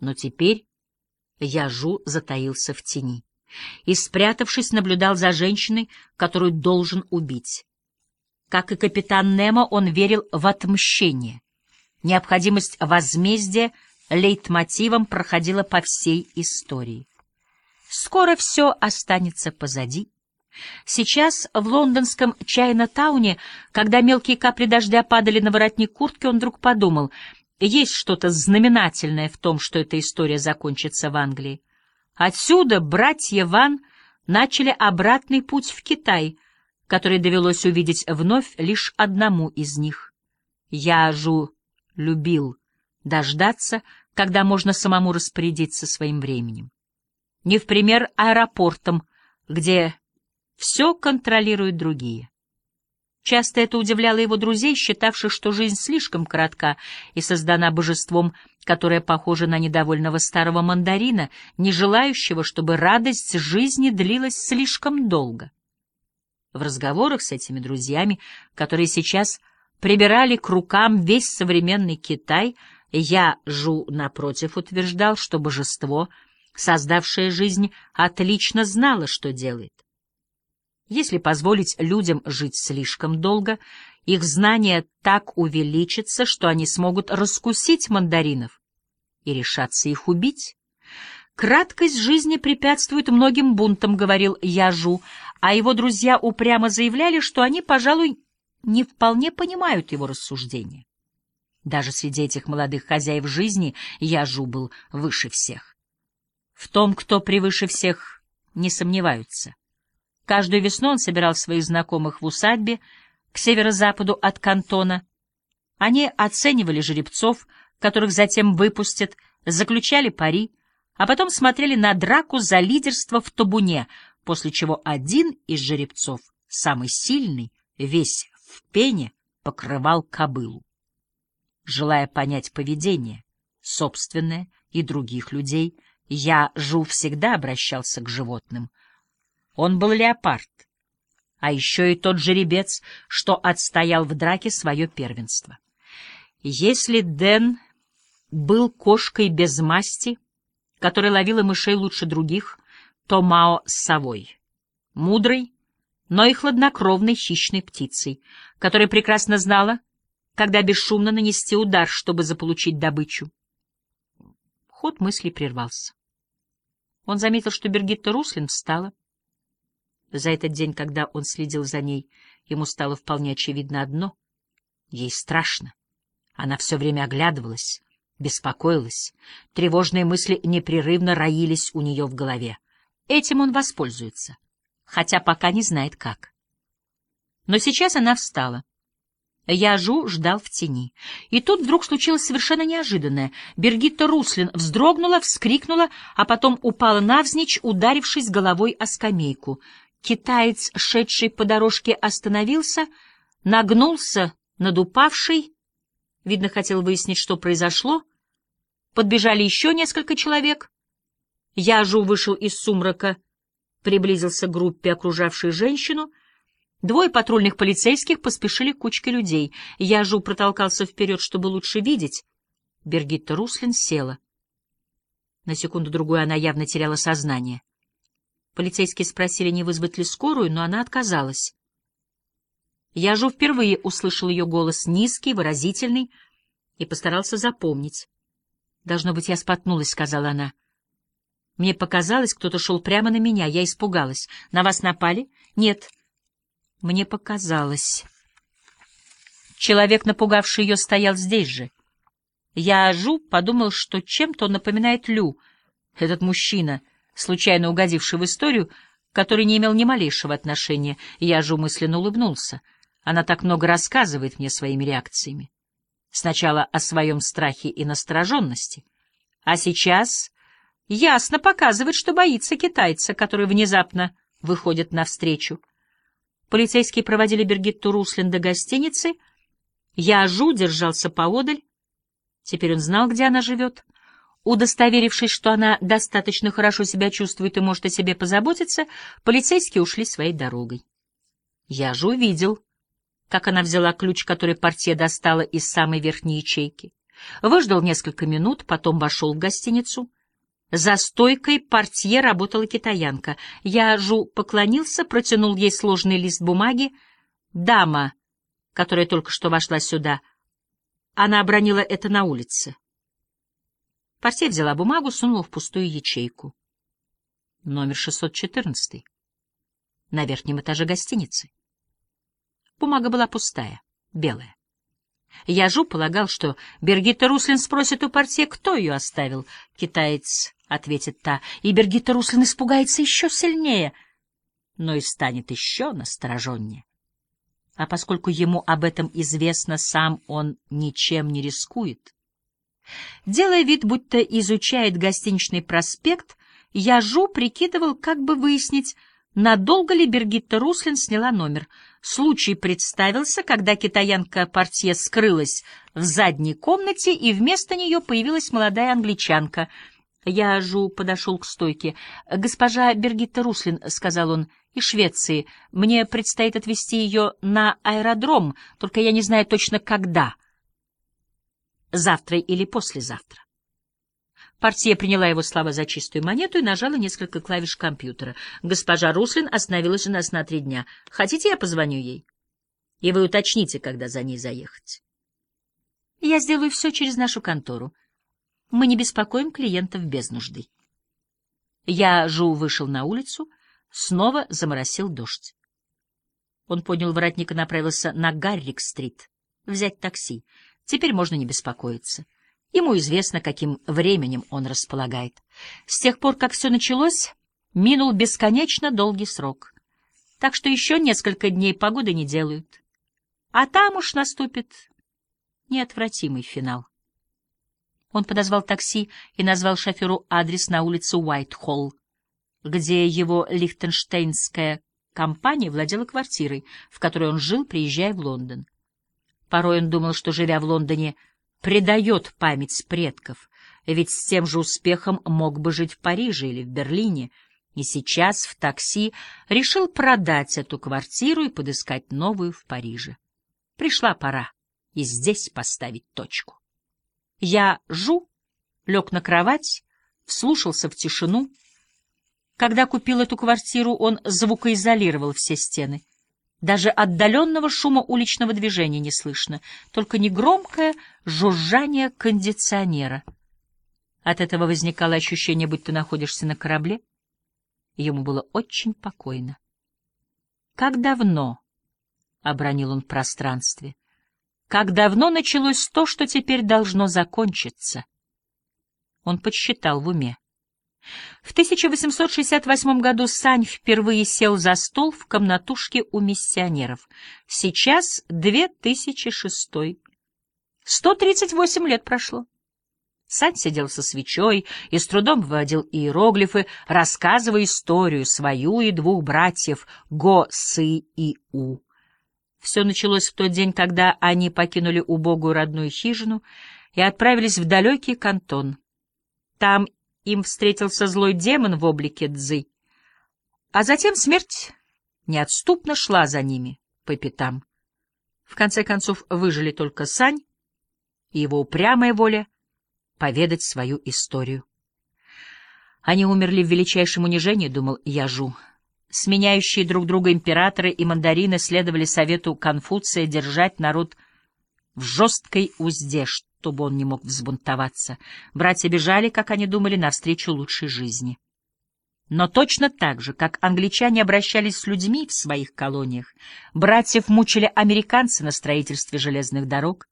Но теперь Яжу затаился в тени и, спрятавшись, наблюдал за женщиной, которую должен убить. Как и капитан Немо, он верил в отмщение. Необходимость возмездия лейтмотивом проходила по всей истории. Скоро все останется позади. Сейчас в лондонском Чайна-тауне, когда мелкие капли дождя падали на воротник куртки, он вдруг подумал, есть что-то знаменательное в том, что эта история закончится в Англии. Отсюда братья Ван начали обратный путь в Китай, который довелось увидеть вновь лишь одному из них. Яжу любил дождаться, когда можно самому распорядиться своим временем. Не в пример аэропортам, где все контролируют другие. Часто это удивляло его друзей, считавших, что жизнь слишком коротка и создана божеством, которое похоже на недовольного старого мандарина, не желающего, чтобы радость жизни длилась слишком долго. В разговорах с этими друзьями, которые сейчас прибирали к рукам весь современный Китай, я, Жу, напротив, утверждал, что божество, создавшее жизнь, отлично знало, что делает. Если позволить людям жить слишком долго, их знания так увеличатся, что они смогут раскусить мандаринов и решаться их убить. «Краткость жизни препятствует многим бунтам», — говорил Яжу, а его друзья упрямо заявляли, что они, пожалуй, не вполне понимают его рассуждения. Даже среди этих молодых хозяев жизни Яжу был выше всех. В том, кто превыше всех, не сомневаются. Каждую весну он собирал своих знакомых в усадьбе к северо-западу от кантона. Они оценивали жеребцов, которых затем выпустят, заключали пари, а потом смотрели на драку за лидерство в табуне, после чего один из жеребцов, самый сильный, весь в пене, покрывал кобылу. Желая понять поведение, собственное и других людей, я, Жу, всегда обращался к животным — он был леопард, а еще и тот жеребец, что отстоял в драке свое первенство. Если Дэн был кошкой без масти, которая ловила мышей лучше других, то Мао — совой, мудрой, но и хладнокровной хищной птицей, которая прекрасно знала, когда бесшумно нанести удар, чтобы заполучить добычу. Ход мыслей прервался. Он заметил, что Бергитта Руслин встала. За этот день, когда он следил за ней, ему стало вполне очевидно одно — ей страшно. Она все время оглядывалась, беспокоилась, тревожные мысли непрерывно роились у нее в голове. Этим он воспользуется, хотя пока не знает как. Но сейчас она встала. Яжу ждал в тени. И тут вдруг случилось совершенно неожиданное. Бергитта Руслин вздрогнула, вскрикнула, а потом упала навзничь, ударившись головой о скамейку. Китаец, шедший по дорожке, остановился, нагнулся над упавшей, видно, хотел выяснить, что произошло. Подбежали еще несколько человек. Яжу вышел из сумрака, приблизился к группе, окружавшей женщину. Двое патрульных полицейских поспешили к кучке людей. Яжу протолкался вперед, чтобы лучше видеть. Бергитта Руслин села. На секунду-другую она явно теряла сознание. Полицейские спросили, не вызвать ли скорую, но она отказалась. Я же впервые услышал ее голос низкий, выразительный, и постарался запомнить. «Должно быть, я споткнулась», — сказала она. «Мне показалось, кто-то шел прямо на меня. Я испугалась. На вас напали?» «Нет». «Мне показалось». Человек, напугавший ее, стоял здесь же. Я, Жу, подумал, что чем-то он напоминает Лю, этот мужчина — случайно угодивший в историю, который не имел ни малейшего отношения, я же умысленно улыбнулся. Она так много рассказывает мне своими реакциями. Сначала о своем страхе и настороженности, а сейчас ясно показывает, что боится китайца, который внезапно выходит навстречу. Полицейские проводили Бергитту Руслин до гостиницы. Я Жу держался поодаль. Теперь он знал, где она живет. Удостоверившись, что она достаточно хорошо себя чувствует и может о себе позаботиться, полицейские ушли своей дорогой. Я же увидел, как она взяла ключ, который портье достала из самой верхней ячейки. Выждал несколько минут, потом вошел в гостиницу. За стойкой портье работала китаянка. Я жу поклонился, протянул ей сложный лист бумаги. Дама, которая только что вошла сюда, она обронила это на улице. Портье взяла бумагу, сунула в пустую ячейку. Номер 614. На верхнем этаже гостиницы. Бумага была пустая, белая. Яжу полагал, что Бергитта Руслин спросит у портье, кто ее оставил. Китаец ответит та, и Бергитта Руслин испугается еще сильнее, но и станет еще настороженнее. А поскольку ему об этом известно, сам он ничем не рискует. Делая вид, будто изучает гостиничный проспект, Яжу прикидывал, как бы выяснить, надолго ли Бергитта Руслин сняла номер. Случай представился, когда китаянка-портье скрылась в задней комнате, и вместо нее появилась молодая англичанка. Я жу подошел к стойке. «Госпожа Бергитта Руслин», — сказал он, — «из Швеции. Мне предстоит отвезти ее на аэродром, только я не знаю точно когда. Завтра или послезавтра». Портье приняла его слова за чистую монету и нажала несколько клавиш компьютера. Госпожа Руслин остановилась у нас на три дня. Хотите, я позвоню ей? И вы уточните, когда за ней заехать. Я сделаю все через нашу контору. Мы не беспокоим клиентов без нужды. Я, Жу, вышел на улицу, снова заморосил дождь. Он поднял воротник и направился на Гаррик-стрит. Взять такси. Теперь можно не беспокоиться. Ему известно, каким временем он располагает. С тех пор, как все началось, минул бесконечно долгий срок. Так что еще несколько дней погоды не делают. А там уж наступит неотвратимый финал. Он подозвал такси и назвал шоферу адрес на улице Уайт-Холл, где его лихтенштейнская компания владела квартирой, в которой он жил, приезжая в Лондон. Порой он думал, что, живя в Лондоне, предает память предков, ведь с тем же успехом мог бы жить в Париже или в Берлине, и сейчас в такси решил продать эту квартиру и подыскать новую в Париже. Пришла пора и здесь поставить точку. Я жу, лег на кровать, вслушался в тишину. Когда купил эту квартиру, он звукоизолировал все стены — даже отдаленного шума уличного движения не слышно, только негромкое жужжание кондиционера. От этого возникало ощущение, будто находишься на корабле. Ему было очень покойно. «Как давно?» — обронил он в пространстве. «Как давно началось то, что теперь должно закончиться?» Он подсчитал в уме. В 1868 году Сань впервые сел за стол в комнатушке у миссионеров. Сейчас 2006. 138 лет прошло. Сань сидел со свечой и с трудом вводил иероглифы, рассказывая историю свою и двух братьев Го, Сы и У. Все началось в тот день, когда они покинули убогую родную хижину и отправились в далекий кантон. Там им встретился злой демон в облике Дзы, а затем смерть неотступно шла за ними по пятам. В конце концов выжили только Сань и его упрямая воля поведать свою историю. Они умерли в величайшем унижении, думал Яжу. Сменяющие друг друга императоры и мандарины следовали совету Конфуция держать народ в жесткой узде, чтобы он не мог взбунтоваться. Братья бежали, как они думали, навстречу лучшей жизни. Но точно так же, как англичане обращались с людьми в своих колониях, братьев мучили американцы на строительстве железных дорог.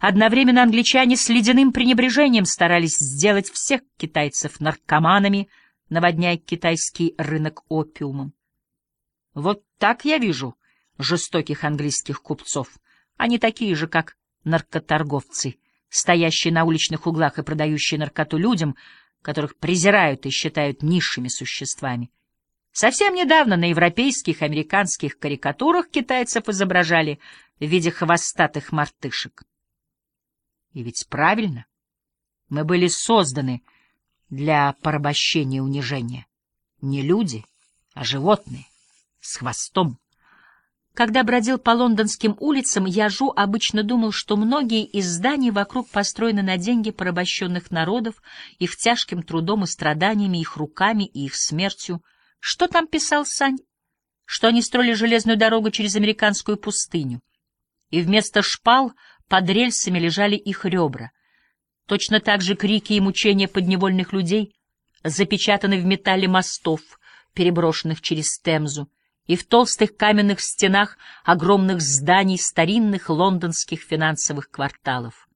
Одновременно англичане с ледяным пренебрежением старались сделать всех китайцев наркоманами, наводняя китайский рынок опиумом. Вот так я вижу жестоких английских купцов. Они такие же, как наркоторговцы — стоящие на уличных углах и продающие наркоту людям, которых презирают и считают низшими существами. Совсем недавно на европейских, американских карикатурах китайцев изображали в виде хвостатых мартышек. И ведь правильно, мы были созданы для порабощения и унижения. Не люди, а животные с хвостом. Когда бродил по лондонским улицам, Яжу обычно думал, что многие из зданий вокруг построены на деньги порабощенных народов, их тяжким трудом и страданиями, их руками и их смертью. Что там писал Сань? Что они строили железную дорогу через американскую пустыню. И вместо шпал под рельсами лежали их ребра. Точно так же крики и мучения подневольных людей запечатаны в металле мостов, переброшенных через Темзу, и в толстых каменных стенах огромных зданий старинных лондонских финансовых кварталов.